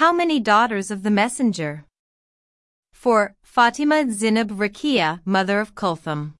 How many daughters of the messenger? 4. Fatima Zinab Rakia, mother of Kulthum.